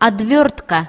отвертка.